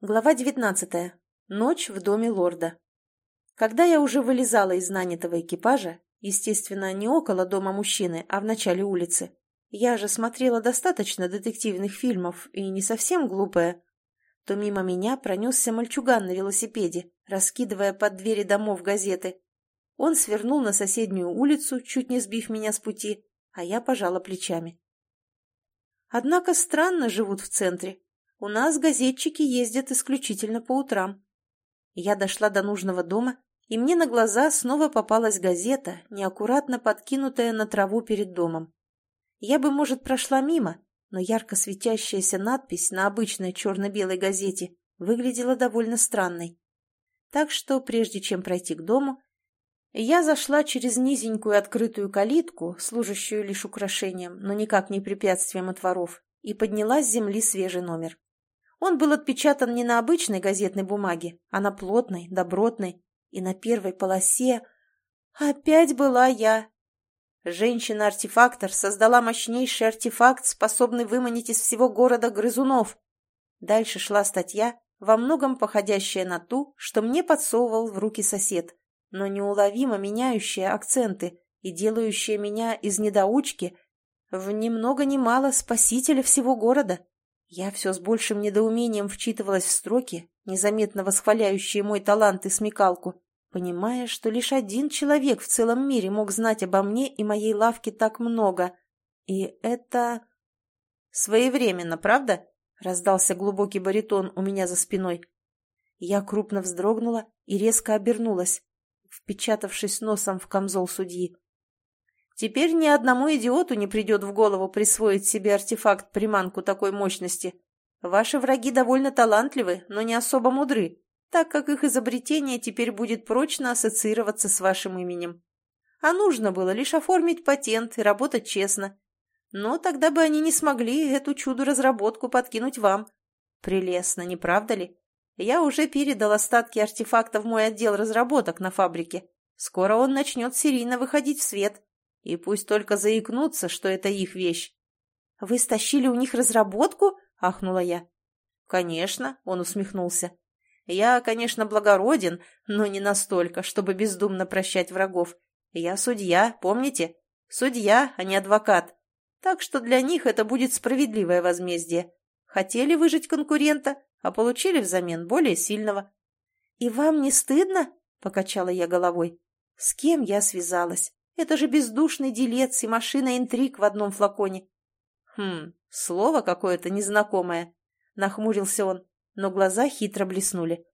Глава 19. Ночь в доме лорда. Когда я уже вылезала из нанятого экипажа, естественно, не около дома мужчины, а в начале улицы, я же смотрела достаточно детективных фильмов и не совсем глупая, то мимо меня пронесся мальчуган на велосипеде, раскидывая под двери домов газеты. Он свернул на соседнюю улицу, чуть не сбив меня с пути, а я пожала плечами. Однако странно живут в центре. У нас газетчики ездят исключительно по утрам. Я дошла до нужного дома, и мне на глаза снова попалась газета, неаккуратно подкинутая на траву перед домом. Я бы, может, прошла мимо, но ярко светящаяся надпись на обычной черно-белой газете выглядела довольно странной. Так что, прежде чем пройти к дому, я зашла через низенькую открытую калитку, служащую лишь украшением, но никак не препятствием от воров, и подняла с земли свежий номер. Он был отпечатан не на обычной газетной бумаге, а на плотной, добротной, и на первой полосе опять была я. Женщина-артефактор создала мощнейший артефакт, способный выманить из всего города грызунов. Дальше шла статья, во многом походящая на ту, что мне подсовывал в руки сосед, но неуловимо меняющая акценты и делающая меня из недоучки в ни много ни мало спасителя всего города. Я все с большим недоумением вчитывалась в строки, незаметно восхваляющие мой талант и смекалку, понимая, что лишь один человек в целом мире мог знать обо мне и моей лавке так много. И это... «Своевременно, правда?» — раздался глубокий баритон у меня за спиной. Я крупно вздрогнула и резко обернулась, впечатавшись носом в камзол судьи. Теперь ни одному идиоту не придет в голову присвоить себе артефакт-приманку такой мощности. Ваши враги довольно талантливы, но не особо мудры, так как их изобретение теперь будет прочно ассоциироваться с вашим именем. А нужно было лишь оформить патент и работать честно. Но тогда бы они не смогли эту чудо-разработку подкинуть вам. Прелестно, не правда ли? Я уже передал остатки артефакта в мой отдел разработок на фабрике. Скоро он начнет серийно выходить в свет. И пусть только заикнутся, что это их вещь. — Вы стащили у них разработку? — ахнула я. — Конечно, — он усмехнулся. — Я, конечно, благороден, но не настолько, чтобы бездумно прощать врагов. Я судья, помните? Судья, а не адвокат. Так что для них это будет справедливое возмездие. Хотели выжить конкурента, а получили взамен более сильного. — И вам не стыдно? — покачала я головой. — С кем я связалась? Это же бездушный делец и машина интриг в одном флаконе. Хм, слово какое-то незнакомое. Нахмурился он, но глаза хитро блеснули.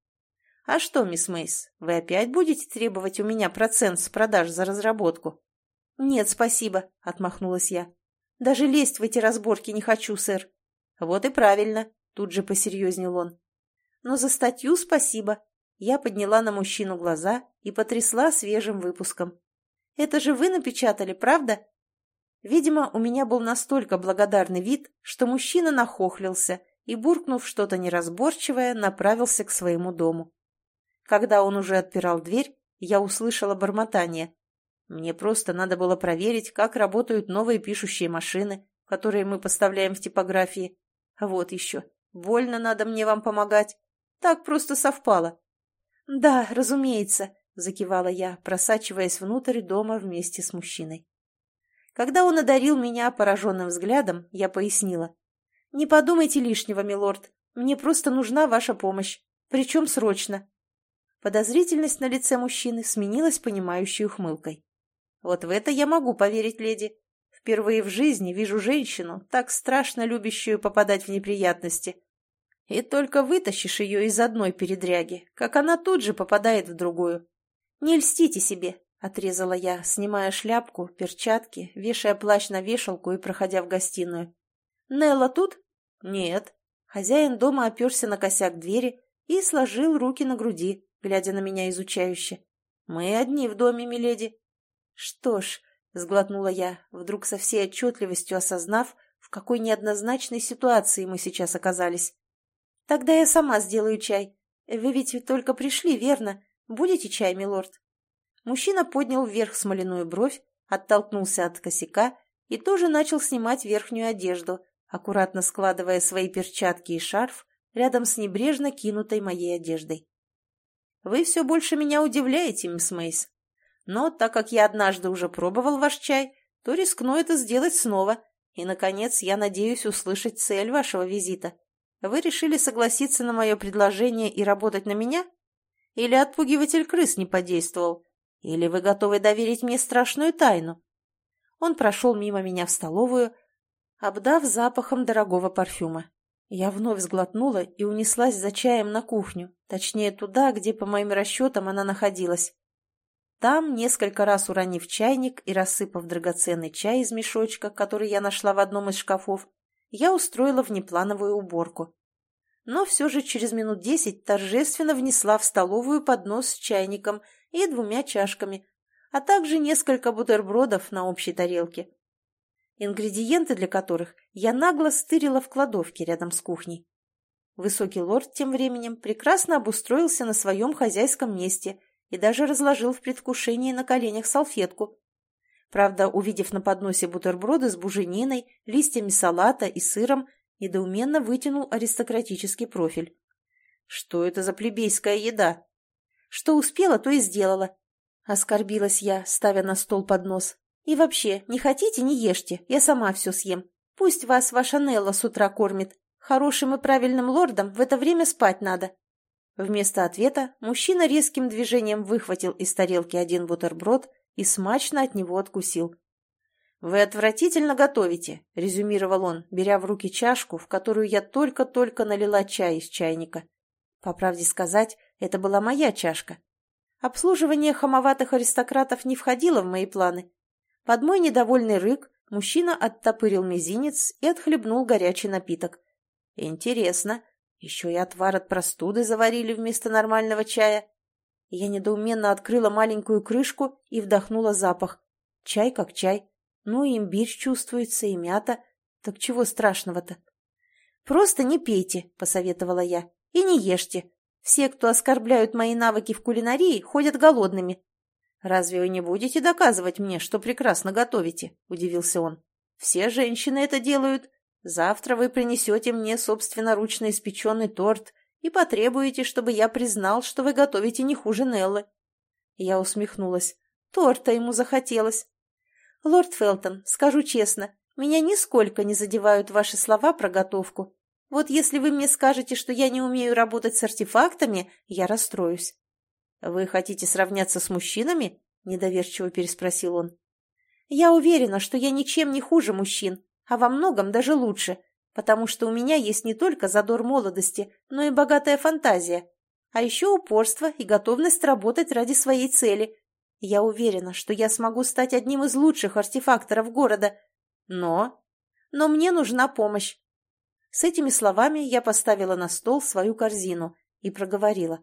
«А что, мисс Мейс, вы опять будете требовать у меня процент с продаж за разработку?» «Нет, спасибо», — отмахнулась я. «Даже лезть в эти разборки не хочу, сэр». «Вот и правильно», — тут же посерьезнел он. «Но за статью спасибо». Я подняла на мужчину глаза и потрясла свежим выпуском. Это же вы напечатали, правда?» Видимо, у меня был настолько благодарный вид, что мужчина нахохлился и, буркнув что-то неразборчивое, направился к своему дому. Когда он уже отпирал дверь, я услышала бормотание. Мне просто надо было проверить, как работают новые пишущие машины, которые мы поставляем в типографии. Вот еще. Больно надо мне вам помогать. Так просто совпало. Да, разумеется, — закивала я, просачиваясь внутрь дома вместе с мужчиной. Когда он одарил меня пораженным взглядом, я пояснила. «Не подумайте лишнего, милорд. Мне просто нужна ваша помощь. Причем срочно». Подозрительность на лице мужчины сменилась понимающей ухмылкой. «Вот в это я могу поверить, леди. Впервые в жизни вижу женщину, так страшно любящую попадать в неприятности. И только вытащишь ее из одной передряги, как она тут же попадает в другую. «Не льстите себе», — отрезала я, снимая шляпку, перчатки, вешая плащ на вешалку и проходя в гостиную. «Нелла тут?» «Нет». Хозяин дома оперся на косяк двери и сложил руки на груди, глядя на меня изучающе. «Мы одни в доме, миледи». «Что ж», — сглотнула я, вдруг со всей отчетливостью осознав, в какой неоднозначной ситуации мы сейчас оказались. «Тогда я сама сделаю чай. Вы ведь только пришли, верно? «Будете чай, милорд?» Мужчина поднял вверх смоляную бровь, оттолкнулся от косяка и тоже начал снимать верхнюю одежду, аккуратно складывая свои перчатки и шарф рядом с небрежно кинутой моей одеждой. «Вы все больше меня удивляете, мисс Мейс. Но так как я однажды уже пробовал ваш чай, то рискну это сделать снова. И, наконец, я надеюсь услышать цель вашего визита. Вы решили согласиться на мое предложение и работать на меня? Или отпугиватель крыс не подействовал? Или вы готовы доверить мне страшную тайну?» Он прошел мимо меня в столовую, обдав запахом дорогого парфюма. Я вновь сглотнула и унеслась за чаем на кухню, точнее туда, где, по моим расчетам, она находилась. Там, несколько раз уронив чайник и рассыпав драгоценный чай из мешочка, который я нашла в одном из шкафов, я устроила внеплановую уборку. Но все же через минут десять торжественно внесла в столовую поднос с чайником и двумя чашками, а также несколько бутербродов на общей тарелке ингредиенты для которых я нагло стырила в кладовке рядом с кухней. Высокий лорд тем временем прекрасно обустроился на своем хозяйском месте и даже разложил в предвкушении на коленях салфетку. Правда, увидев на подносе бутерброды с бужениной, листьями салата и сыром, недоуменно вытянул аристократический профиль. Что это за плебейская еда? Что успела, то и сделала. Оскорбилась я, ставя на стол поднос. И вообще, не хотите, не ешьте, я сама все съем. Пусть вас ваша Нелла с утра кормит. Хорошим и правильным лордам в это время спать надо». Вместо ответа мужчина резким движением выхватил из тарелки один бутерброд и смачно от него откусил. «Вы отвратительно готовите», — резюмировал он, беря в руки чашку, в которую я только-только налила чай из чайника. По правде сказать, это была моя чашка. Обслуживание хамоватых аристократов не входило в мои планы, под мой недовольный рык мужчина оттопырил мизинец и отхлебнул горячий напиток. Интересно, еще и отвар от простуды заварили вместо нормального чая. Я недоуменно открыла маленькую крышку и вдохнула запах. Чай как чай. Ну, имбирь чувствуется, и мята. Так чего страшного-то? «Просто не пейте», — посоветовала я, — «и не ешьте. Все, кто оскорбляют мои навыки в кулинарии, ходят голодными. «Разве вы не будете доказывать мне, что прекрасно готовите?» – удивился он. «Все женщины это делают. Завтра вы принесете мне собственноручно испеченный торт и потребуете, чтобы я признал, что вы готовите не хуже Неллы». Я усмехнулась. Торта ему захотелось. «Лорд Фелтон, скажу честно, меня нисколько не задевают ваши слова про готовку. Вот если вы мне скажете, что я не умею работать с артефактами, я расстроюсь. «Вы хотите сравняться с мужчинами?» – недоверчиво переспросил он. «Я уверена, что я ничем не хуже мужчин, а во многом даже лучше, потому что у меня есть не только задор молодости, но и богатая фантазия, а еще упорство и готовность работать ради своей цели. Я уверена, что я смогу стать одним из лучших артефакторов города. Но... Но мне нужна помощь». С этими словами я поставила на стол свою корзину и проговорила.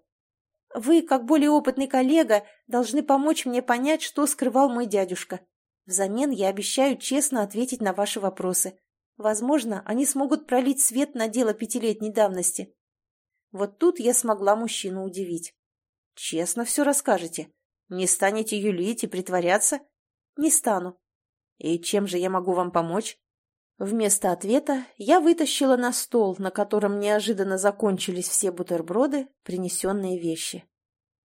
Вы, как более опытный коллега, должны помочь мне понять, что скрывал мой дядюшка. Взамен я обещаю честно ответить на ваши вопросы. Возможно, они смогут пролить свет на дело пятилетней давности. Вот тут я смогла мужчину удивить. Честно все расскажете? Не станете юлить и притворяться? Не стану. И чем же я могу вам помочь? Вместо ответа я вытащила на стол, на котором неожиданно закончились все бутерброды, принесенные вещи.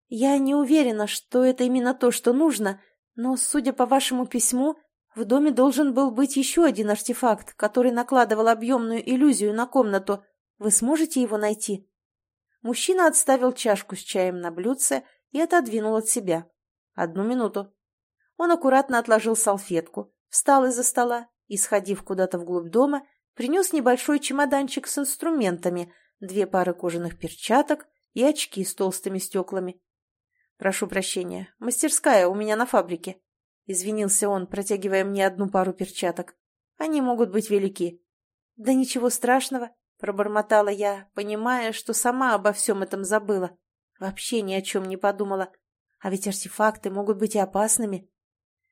Я не уверена, что это именно то, что нужно, но, судя по вашему письму, в доме должен был быть еще один артефакт, который накладывал объемную иллюзию на комнату. Вы сможете его найти?» Мужчина отставил чашку с чаем на блюдце и отодвинул от себя. «Одну минуту». Он аккуратно отложил салфетку, встал из-за стола и, сходив куда-то вглубь дома, принес небольшой чемоданчик с инструментами, две пары кожаных перчаток и очки с толстыми стеклами. «Прошу прощения, мастерская у меня на фабрике», — извинился он, протягивая мне одну пару перчаток. «Они могут быть велики». «Да ничего страшного», — пробормотала я, понимая, что сама обо всем этом забыла. Вообще ни о чем не подумала. А ведь артефакты могут быть и опасными.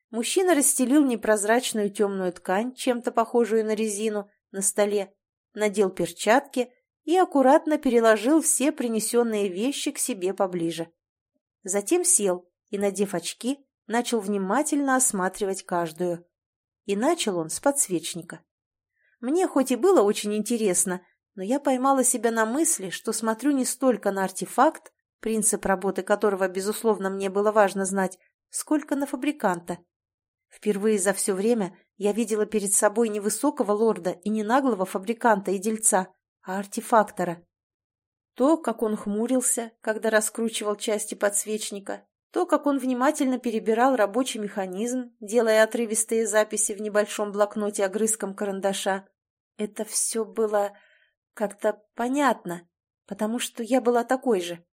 Мужчина расстелил непрозрачную темную ткань, чем-то похожую на резину, на столе, надел перчатки и аккуратно переложил все принесенные вещи к себе поближе. Затем сел и, надев очки, начал внимательно осматривать каждую. И начал он с подсвечника. Мне хоть и было очень интересно, но я поймала себя на мысли, что смотрю не столько на артефакт, принцип работы которого, безусловно, мне было важно знать, сколько на фабриканта. Впервые за все время я видела перед собой не высокого лорда и не наглого фабриканта и дельца, а артефактора. То, как он хмурился, когда раскручивал части подсвечника, то, как он внимательно перебирал рабочий механизм, делая отрывистые записи в небольшом блокноте огрызком карандаша, это все было как-то понятно, потому что я была такой же.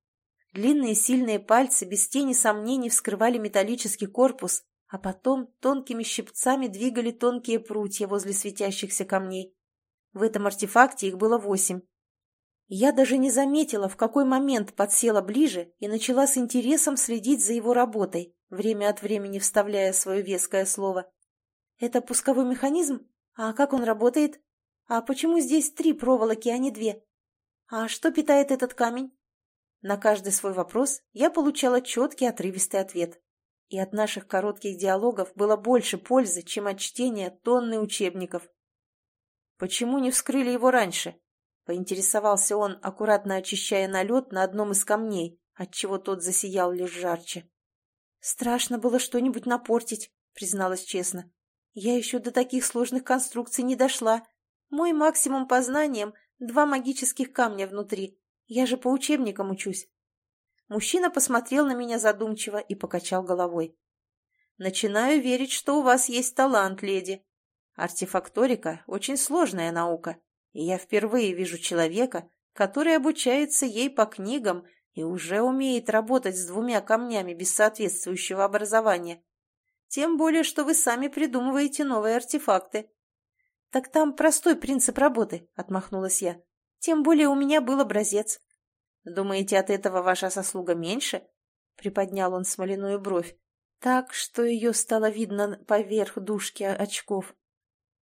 Длинные сильные пальцы без тени сомнений вскрывали металлический корпус, а потом тонкими щипцами двигали тонкие прутья возле светящихся камней. В этом артефакте их было восемь. Я даже не заметила, в какой момент подсела ближе и начала с интересом следить за его работой, время от времени вставляя свое веское слово. «Это пусковой механизм? А как он работает? А почему здесь три проволоки, а не две? А что питает этот камень?» На каждый свой вопрос я получала четкий отрывистый ответ. И от наших коротких диалогов было больше пользы, чем от чтения тонны учебников. «Почему не вскрыли его раньше?» — поинтересовался он, аккуратно очищая налет на одном из камней, отчего тот засиял лишь жарче. «Страшно было что-нибудь напортить», — призналась честно. «Я еще до таких сложных конструкций не дошла. Мой максимум по знаниям — два магических камня внутри, я же по учебникам учусь. Мужчина посмотрел на меня задумчиво и покачал головой. Начинаю верить, что у вас есть талант, леди. Артефакторика – очень сложная наука, и я впервые вижу человека, который обучается ей по книгам и уже умеет работать с двумя камнями без соответствующего образования. Тем более, что вы сами придумываете новые артефакты. «Так там простой принцип работы», — отмахнулась я. Тем более у меня был образец. Думаете, от этого ваша сослуга меньше? Приподнял он смоляную бровь, так, что ее стало видно поверх дужки очков.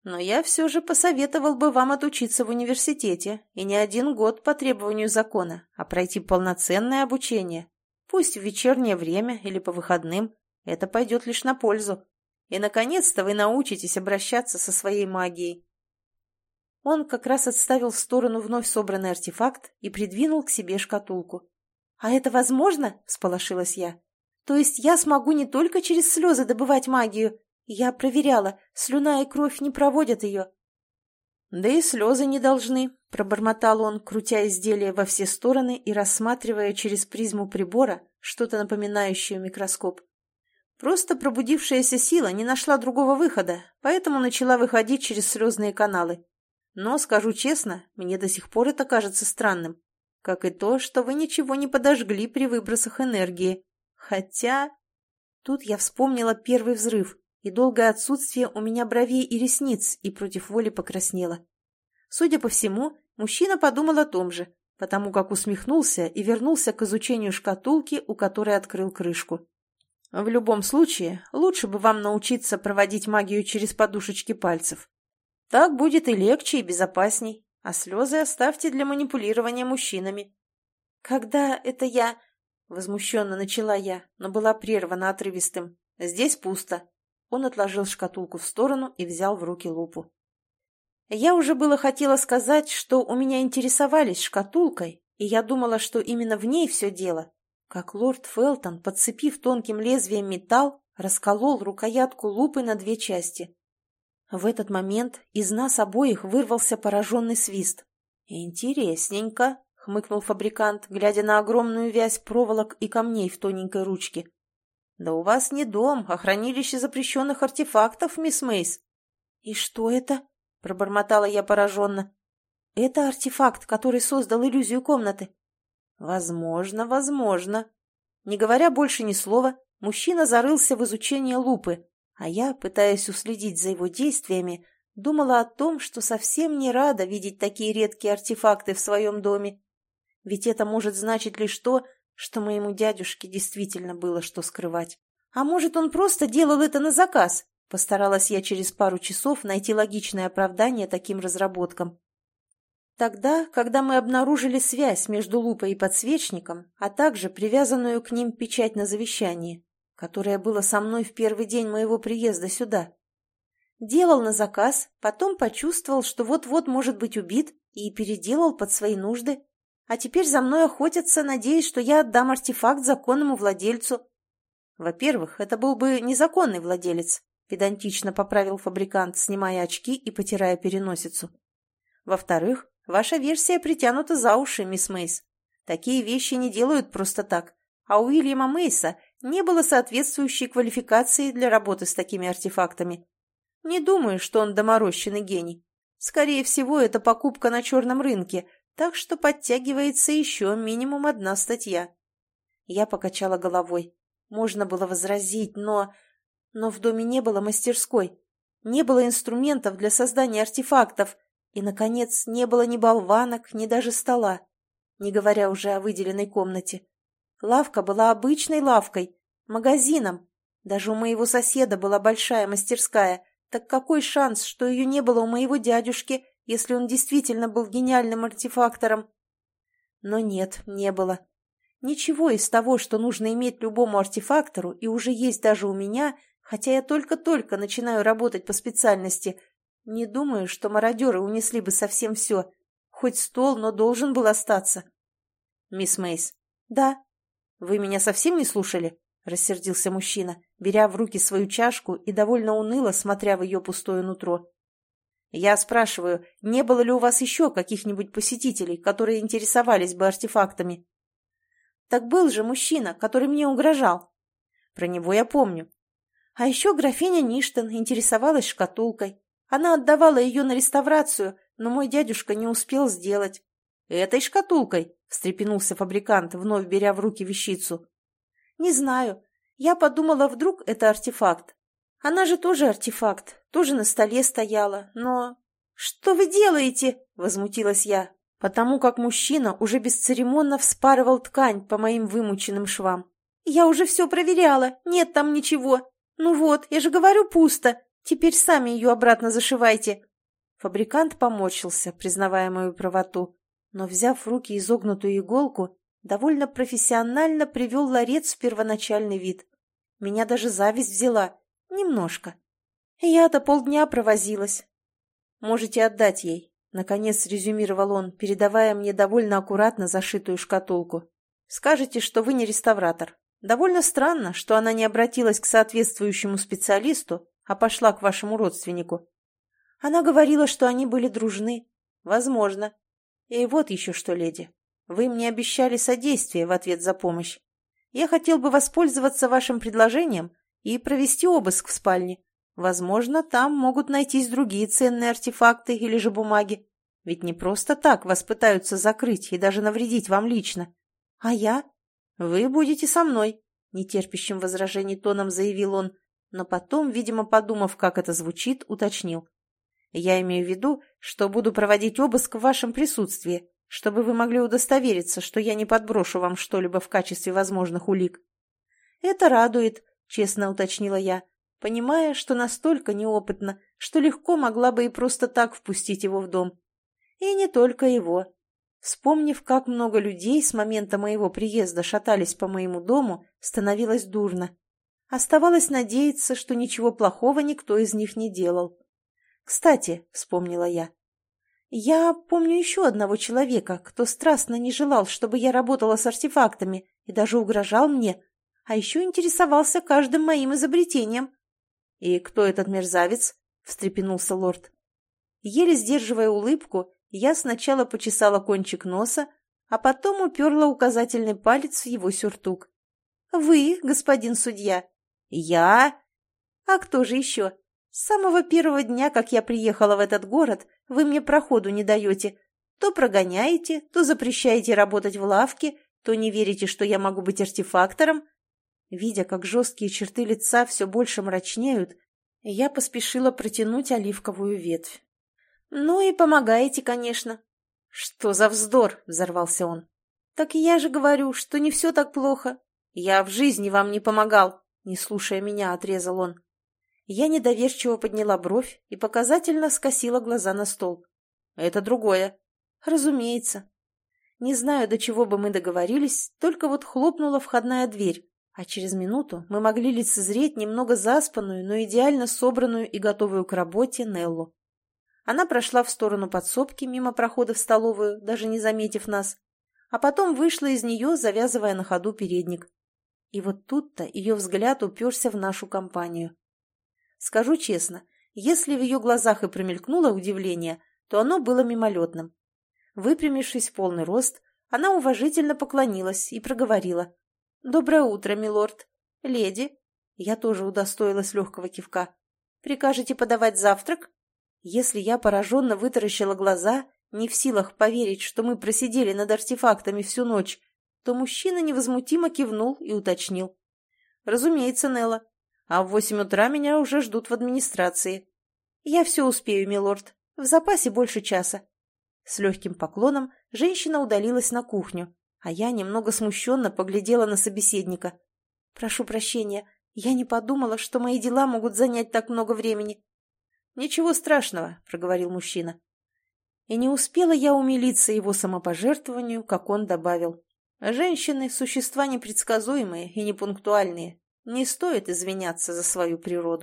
Но я все же посоветовал бы вам отучиться в университете, и не один год по требованию закона, а пройти полноценное обучение. Пусть в вечернее время или по выходным, это пойдет лишь на пользу. И, наконец-то, вы научитесь обращаться со своей магией. Он как раз отставил в сторону вновь собранный артефакт и придвинул к себе шкатулку. «А это возможно?» – всполошилась я. «То есть я смогу не только через слезы добывать магию? Я проверяла, слюна и кровь не проводят ее». «Да и слезы не должны», – пробормотал он, крутя изделие во все стороны и рассматривая через призму прибора что-то напоминающее микроскоп. Просто пробудившаяся сила не нашла другого выхода, поэтому начала выходить через слезные каналы. Но, скажу честно, мне до сих пор это кажется странным. Как и то, что вы ничего не подожгли при выбросах энергии. Хотя... Тут я вспомнила первый взрыв и долгое отсутствие у меня бровей и ресниц, и против воли покраснела. Судя по всему, мужчина подумал о том же, потому как усмехнулся и вернулся к изучению шкатулки, у которой открыл крышку. В любом случае, лучше бы вам научиться проводить магию через подушечки пальцев. Так будет и легче, и безопасней, а слезы оставьте для манипулирования мужчинами. Когда это я... Возмущенно начала я, но была прервана отрывистым. Здесь пусто. Он отложил шкатулку в сторону и взял в руки лупу. Я уже было хотела сказать, что у меня интересовались шкатулкой, и я думала, что именно в ней все дело, как лорд Фелтон, подцепив тонким лезвием металл, расколол рукоятку лупы на две части. В этот момент из нас обоих вырвался пораженный свист. «Интересненько», — хмыкнул фабрикант, глядя на огромную вязь проволок и камней в тоненькой ручке. «Да у вас не дом, а хранилище запрещенных артефактов, мисс Мейс». «И что это?» — пробормотала я пораженно. «Это артефакт, который создал иллюзию комнаты». «Возможно, возможно». Не говоря больше ни слова, мужчина зарылся в изучение лупы, а я, пытаясь уследить за его действиями, думала о том, что совсем не рада видеть такие редкие артефакты в своем доме. Ведь это может значить лишь то, что моему дядюшке действительно было что скрывать. А может, он просто делал это на заказ? Постаралась я через пару часов найти логичное оправдание таким разработкам. Тогда, когда мы обнаружили связь между лупой и подсвечником, а также привязанную к ним печать на завещании, которое было со мной в первый день моего приезда сюда. Делал на заказ, потом почувствовал, что вот-вот может быть убит, и переделал под свои нужды. А теперь за мной охотятся, надеясь, что я отдам артефакт законному владельцу. Во-первых, это был бы незаконный владелец, педантично поправил фабрикант, снимая очки и потирая переносицу. Во-вторых, ваша версия притянута за уши, мисс Мейс. Такие вещи не делают просто так, а Уильяма Мейса не было соответствующей квалификации для работы с такими артефактами. Не думаю, что он доморощенный гений. Скорее всего, это покупка на черном рынке, так что подтягивается еще минимум одна статья. Я покачала головой. Можно было возразить, но... Но в доме не было мастерской. Не было инструментов для создания артефактов. И, наконец, не было ни болванок, ни даже стола. Не говоря уже о выделенной комнате. Лавка была обычной лавкой, магазином. Даже у моего соседа была большая мастерская. Так какой шанс, что ее не было у моего дядюшки, если он действительно был гениальным артефактором? Но нет, не было. Ничего из того, что нужно иметь любому артефактору, и уже есть даже у меня, хотя я только-только начинаю работать по специальности, не думаю, что мародеры унесли бы совсем все. Хоть стол, но должен был остаться. Мисс Мейс. Да. Вы меня совсем не слушали? Рассердился мужчина, беря в руки свою чашку и довольно уныло смотря в ее пустое нутро. Я спрашиваю, не было ли у вас еще каких-нибудь посетителей, которые интересовались бы артефактами? Так был же мужчина, который мне угрожал. Про него я помню. А еще графиня Ништон интересовалась шкатулкой. Она отдавала ее на реставрацию, но мой дядюшка не успел сделать. «Этой шкатулкой?» — встрепенулся фабрикант, вновь беря в руки вещицу. «Не знаю. Я подумала, вдруг это артефакт. Она же тоже артефакт, тоже на столе стояла, но...» «Что вы делаете?» — возмутилась я, потому как мужчина уже бесцеремонно вспарывал ткань по моим вымученным швам. «Я уже все проверяла, нет там ничего. Ну вот, я же говорю, пусто. Теперь сами ее обратно зашивайте». Фабрикант поморщился, признавая мою правоту, но, взяв в руки изогнутую иголку, довольно профессионально привел ларец в первоначальный вид. Меня даже зависть взяла. Немножко. Я-то полдня провозилась. Можете отдать ей, — наконец резюмировал он, передавая мне довольно аккуратно зашитую шкатулку. Скажете, что вы не реставратор. Довольно странно, что она не обратилась к соответствующему специалисту, а пошла к вашему родственнику. Она говорила, что они были дружны. Возможно. И вот еще что, леди. Вы мне обещали содействие в ответ за помощь. Я хотел бы воспользоваться вашим предложением и провести обыск в спальне. Возможно, там могут найтись другие ценные артефакты или же бумаги. Ведь не просто так вас пытаются закрыть и даже навредить вам лично. А я? Вы будете со мной, нетерпящим возражений тоном заявил он, но потом, видимо, подумав, как это звучит, уточнил. Я имею в виду, что буду проводить обыск в вашем присутствии, чтобы вы могли удостовериться, что я не подброшу вам что-либо в качестве возможных улик. Это радует, честно уточнила я, понимая, что настолько неопытно, что легко могла бы и просто так впустить его в дом. И не только его. Вспомнив, как много людей с момента моего приезда шатались по моему дому, становилось дурно. Оставалось надеяться, что ничего плохого никто из них не делал. «Кстати», — вспомнила я, — «я помню еще одного человека, кто страстно не желал, чтобы я работала с артефактами и даже угрожал мне, а еще интересовался каждым моим изобретением». «И кто этот мерзавец?» — встрепенулся лорд. Еле сдерживая улыбку, я сначала почесала кончик носа, а потом уперла указательный палец в его сюртук. «Вы, господин судья?» «Я?» «А кто же еще? С самого первого дня, как я приехала в этот город, вы мне проходу не даете. То прогоняете, то запрещаете работать в лавке, то не верите, что я могу быть артефактором. Видя, как жесткие черты лица все больше мрачнеют, я поспешила протянуть оливковую ветвь. «Ну и помогаете, конечно». «Что за вздор?» — взорвался он. «Так я же говорю, что не все так плохо. Я в жизни вам не помогал», — не слушая меня, отрезал он. Я недоверчиво подняла бровь и показательно скосила глаза на стол. «Это другое». «Разумеется». Не знаю, до чего бы мы договорились, только вот хлопнула входная дверь, а через минуту мы могли лицезреть немного заспанную, но идеально собранную и готовую к работе Неллу. Она прошла в сторону подсобки, мимо прохода в столовую, даже не заметив нас, а потом вышла из нее, завязывая на ходу передник. И вот тут-то ее взгляд уперся в нашу компанию. Скажу честно, если в ее глазах и промелькнуло удивление, то оно было мимолетным. Выпрямившись в полный рост, она уважительно поклонилась и проговорила. «Доброе утро, милорд. Леди». Я тоже удостоилась легкого кивка. «Прикажете подавать завтрак?» Если я пораженно вытаращила глаза, не в силах поверить, что мы просидели над артефактами всю ночь, то мужчина невозмутимо кивнул и уточнил. «Разумеется, Нелла. А в восемь утра меня уже ждут в администрации. Я все успею, милорд. В запасе больше часа». С легким поклоном женщина удалилась на кухню, а я немного смущенно поглядела на собеседника. «Прошу прощения, я не подумала, что мои дела могут занять так много времени». «Ничего страшного», — проговорил мужчина. И не успела я умилиться его самопожертвованию, как он добавил. «Женщины — существа непредсказуемые и непунктуальные. Не стоит извиняться за свою природу».